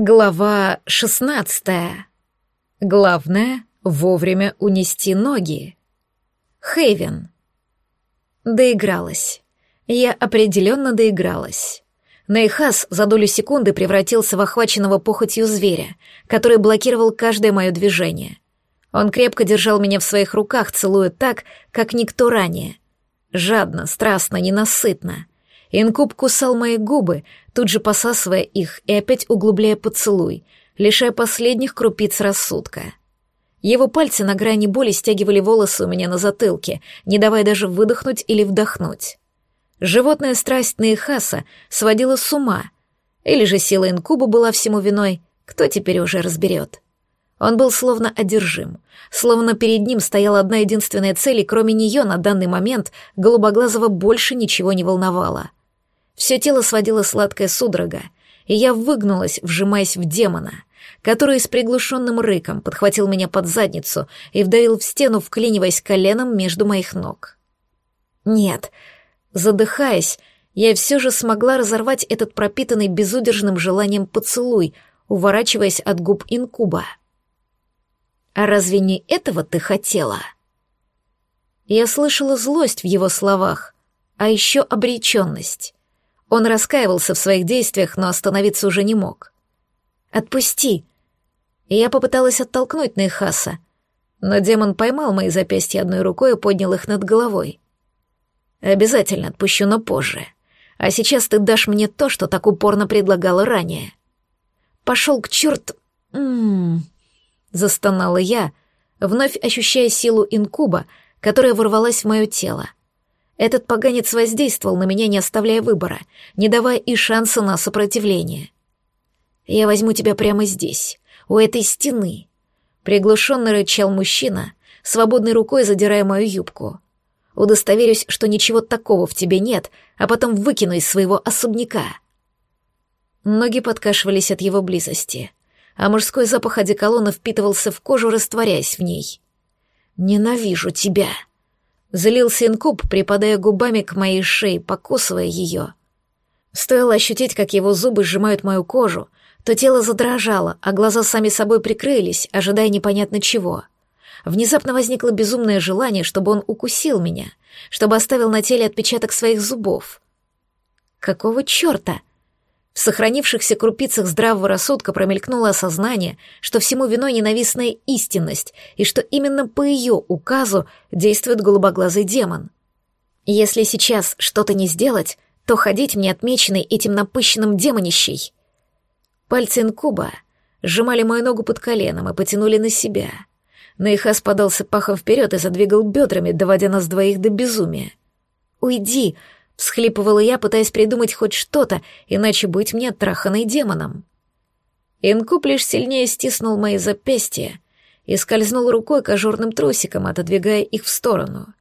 Глава шестнадцатая. Главное — вовремя унести ноги. Хейвен. Доигралась. Я определенно доигралась. Нейхас за долю секунды превратился в охваченного похотью зверя, который блокировал каждое мое движение. Он крепко держал меня в своих руках, целуя так, как никто ранее. Жадно, страстно, ненасытно — Инкуб кусал мои губы, тут же посасывая их и опять углубляя поцелуй, лишая последних крупиц рассудка. Его пальцы на грани боли стягивали волосы у меня на затылке, не давая даже выдохнуть или вдохнуть. Животная страсть на Ихаса сводила с ума. Или же сила инкуба была всему виной, кто теперь уже разберет. Он был словно одержим, словно перед ним стояла одна единственная цель, и кроме нее на данный момент голубоглазого больше ничего не волновало — все тело сводило сладкая судорога, и я выгнулась, вжимаясь в демона, который с приглушенным рыком подхватил меня под задницу и вдавил в стену, вклиниваясь коленом между моих ног. Нет, задыхаясь, я все же смогла разорвать этот пропитанный безудержным желанием поцелуй, уворачиваясь от губ инкуба. «А разве не этого ты хотела?» Я слышала злость в его словах, а еще обреченность. Он раскаивался в своих действиях, но остановиться уже не мог. «Отпусти!» Я попыталась оттолкнуть Нейхаса, но демон поймал мои запястья одной рукой и поднял их над головой. «Обязательно отпущу, но позже. А сейчас ты дашь мне то, что так упорно предлагала ранее». «Пошел к черт...» «М-м-м...» застонала я, вновь ощущая силу инкуба, которая ворвалась в мое тело. Этот поганец воздействовал на меня, не оставляя выбора, не давая и шанса на сопротивление. «Я возьму тебя прямо здесь, у этой стены», — приглушенно рычал мужчина, свободной рукой задирая мою юбку. «Удостоверюсь, что ничего такого в тебе нет, а потом выкину из своего особняка». Ноги подкашивались от его близости, а мужской запах одеколона впитывался в кожу, растворяясь в ней. «Ненавижу тебя!» Залился инкуб, припадая губами к моей шее, покусывая ее. Стоило ощутить, как его зубы сжимают мою кожу, то тело задрожало, а глаза сами собой прикрылись, ожидая непонятно чего. Внезапно возникло безумное желание, чтобы он укусил меня, чтобы оставил на теле отпечаток своих зубов. Какого черта? В сохранившихся крупицах здравого рассудка промелькнуло осознание, что всему виной ненавистная истинность, и что именно по ее указу действует голубоглазый демон. Если сейчас что-то не сделать, то ходить мне отмеченной этим напыщенным демонищей. Пальцы инкуба сжимали мою ногу под коленом и потянули на себя. Наихас подался пахом вперед и задвигал бедрами, доводя нас двоих до безумия. «Уйди!» Всхлипывала я, пытаясь придумать хоть что-то, иначе быть мне траханной демоном. Инкуб лишь сильнее стиснул мои запястья и скользнул рукой к ажурным трусикам, отодвигая их в сторону.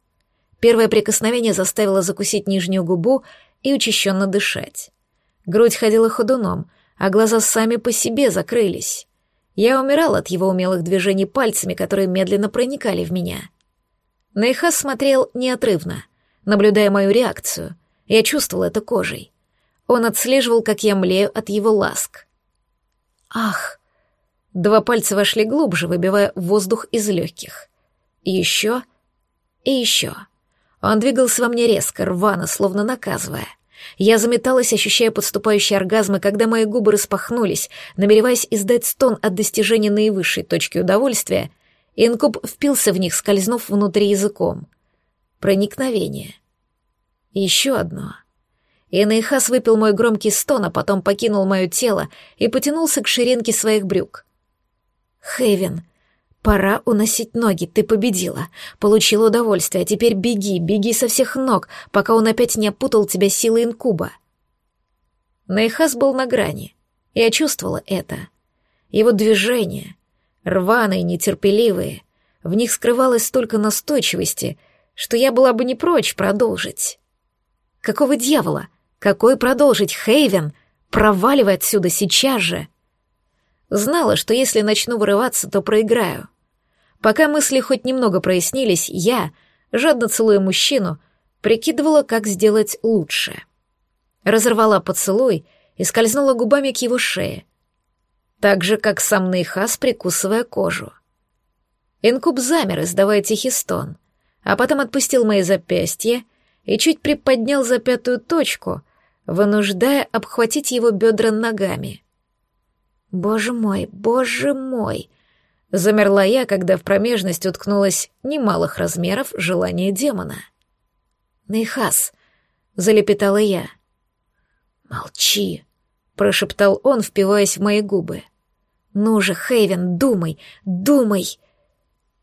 Первое прикосновение заставило закусить нижнюю губу и учащенно дышать. Грудь ходила ходуном, а глаза сами по себе закрылись. Я умирал от его умелых движений пальцами, которые медленно проникали в меня. Нейхас смотрел неотрывно, наблюдая мою реакцию — я чувствовал это кожей. Он отслеживал, как я млею от его ласк. Ах! Два пальца вошли глубже, выбивая воздух из легких. Еще и еще. Он двигался во мне резко, рвано, словно наказывая. Я заметалась, ощущая подступающие оргазмы, когда мои губы распахнулись, намереваясь издать стон от достижения наивысшей точки удовольствия, инкуб впился в них, скользнув внутри языком. Проникновение — еще одно. И Нейхас выпил мой громкий стон, а потом покинул мое тело и потянулся к ширинке своих брюк. «Хейвен, пора уносить ноги, ты победила, получила удовольствие, а теперь беги, беги со всех ног, пока он опять не опутал тебя силой инкуба». Нейхас был на грани, я чувствовала это. Его движения, рваные, нетерпеливые, в них скрывалось столько настойчивости, что я была бы не прочь продолжить. Какого дьявола? Какой продолжить, Хейвен? Проваливай отсюда сейчас же. Знала, что если начну вырываться, то проиграю. Пока мысли хоть немного прояснились, я, жадно целуя мужчину, прикидывала, как сделать лучше. Разорвала поцелуй и скользнула губами к его шее. так же, как сам Нейхас, прикусывая кожу. Инкуб замер, издавая тихий стон, а потом отпустил мои запястья и чуть приподнял за пятую точку, вынуждая обхватить его бедра ногами. «Боже мой, боже мой!» Замерла я, когда в промежность уткнулась немалых размеров желание демона. «Нейхас!» — залепетала я. «Молчи!» — прошептал он, впиваясь в мои губы. «Ну же, Хейвен, думай, думай!»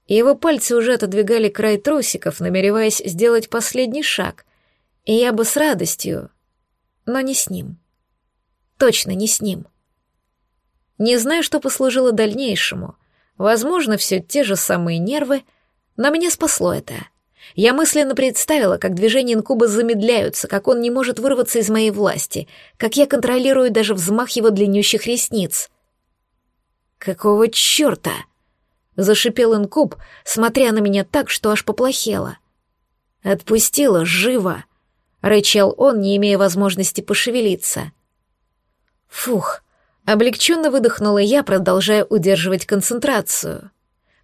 Его пальцы уже отодвигали край трусиков, намереваясь сделать последний шаг, и я бы с радостью, но не с ним. Точно не с ним. Не знаю, что послужило дальнейшему. Возможно, все те же самые нервы, но меня спасло это. Я мысленно представила, как движения инкуба замедляются, как он не может вырваться из моей власти, как я контролирую даже взмах его длиннющих ресниц. «Какого черта?» — зашипел инкуб, смотря на меня так, что аж поплохело. «Отпустила, живо!» — рычал он, не имея возможности пошевелиться. «Фух!» — облегченно выдохнула я, продолжая удерживать концентрацию.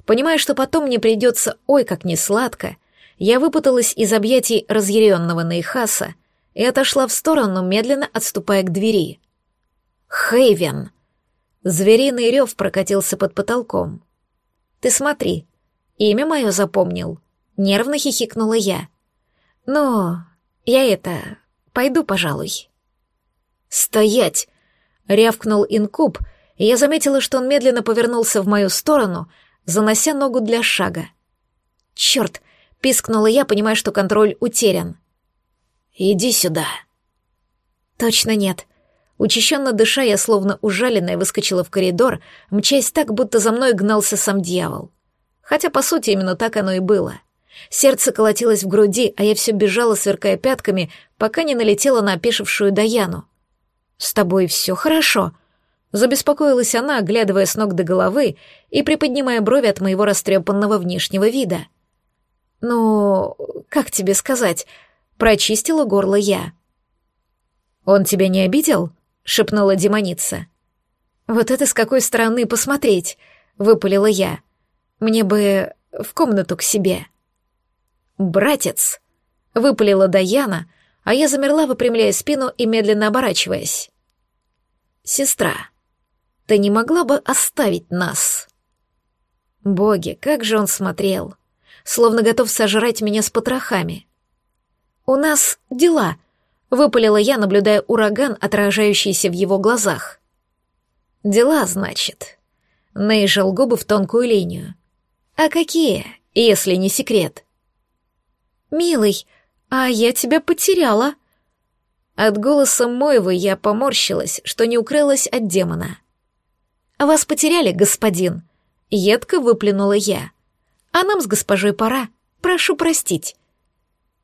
Понимая, что потом мне придется ой как несладко, я выпуталась из объятий разъяренного Нейхаса и отошла в сторону, медленно отступая к двери. «Хейвен!» Звериный рев прокатился под потолком. Ты смотри, имя мое запомнил. Нервно хихикнула я. Но я это... Пойду, пожалуй. Стоять! Рявкнул инкуб, и я заметила, что он медленно повернулся в мою сторону, занося ногу для шага. Черт! Пискнула я, понимая, что контроль утерян. «Иди сюда». «Точно нет. Учащенно дыша, я словно ужаленная выскочила в коридор, мчась так, будто за мной гнался сам дьявол. Хотя, по сути, именно так оно и было. Сердце колотилось в груди, а я все бежала, сверкая пятками, пока не налетела на опешившую Даяну. «С тобой все хорошо?» Забеспокоилась она, оглядывая с ног до головы и приподнимая брови от моего растрепанного внешнего вида. «Ну, как тебе сказать?» Прочистила горло я. «Он тебя не обидел?» — шепнула демоница. «Вот это с какой стороны посмотреть!» — выпалила я. «Мне бы в комнату к себе». «Братец!» — выпалила Даяна, а я замерла, выпрямляя спину и медленно оборачиваясь. «Сестра, ты не могла бы оставить нас?» Боги, как же он смотрел, словно готов сожрать меня с потрохами. «У нас дела», Выпалила я, наблюдая ураган, отражающийся в его глазах. «Дела, значит». Наезжал губы в тонкую линию. «А какие, если не секрет?» «Милый, а я тебя потеряла». От голоса Моевы я поморщилась, что не укрылась от демона. «Вас потеряли, господин», — едко выплюнула я. «А нам с госпожой пора. Прошу простить».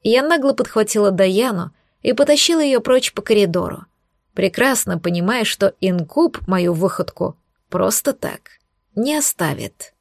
Я нагло подхватила Даяну, и потащил ее прочь по коридору, прекрасно понимая, что инкуб мою выходку просто так не оставит.